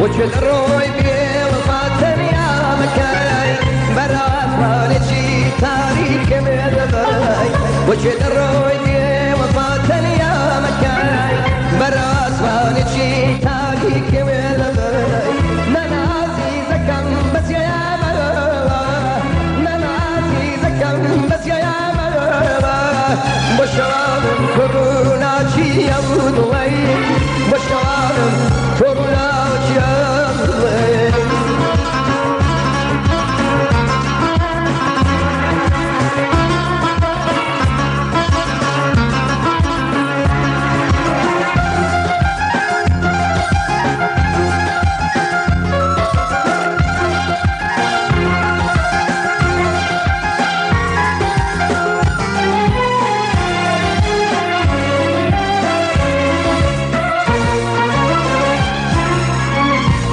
وجد روي بي وفاتن يا مكاي. برات مالجي تاريخ مدباي وجد روي بي وفاتن يا مكاي. برات مالجي تاريخ مدباي ننازي زكم بس يا مروا. ننازي زكم بس يا مروا. بشرارم كورونا چی يمود وي بشرارم كورونا چی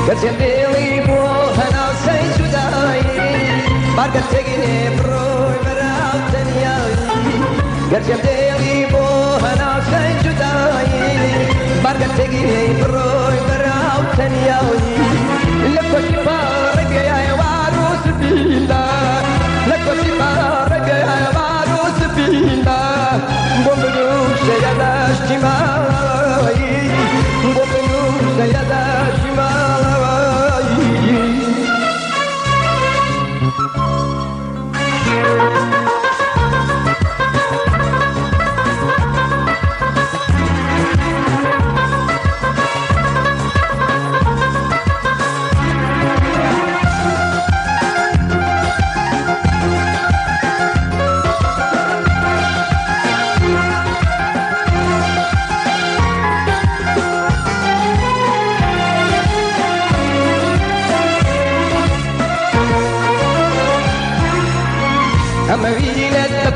گەچێ بێڵی بۆ هەناو سەی جودایی بارگە تێگێ بڕۆی بەراو دنیایی گەچێ بێڵی بۆ هەناو سەی جودایی بارگە تێگێ بڕۆی بەراو تەنیایی لە کۆشی پاڕگەیای وار و سبیلا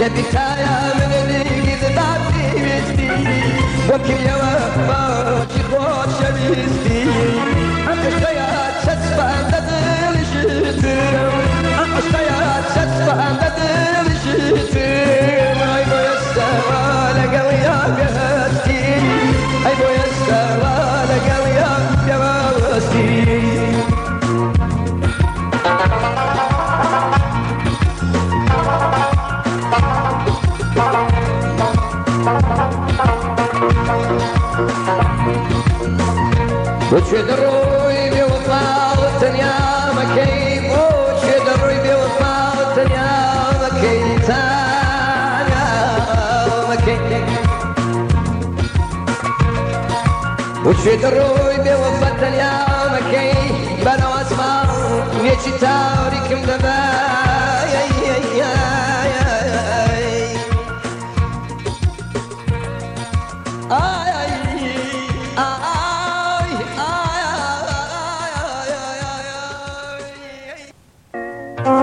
Let me tell you, I'm gonna give it up to. What can you وش دروي بي وصارت يا مكيف وش دروي بي وصارت يا مكيف يا مكيف وش دروي بي وصلت يا مكيف بلا اسمع نيجي تاريك مدبا I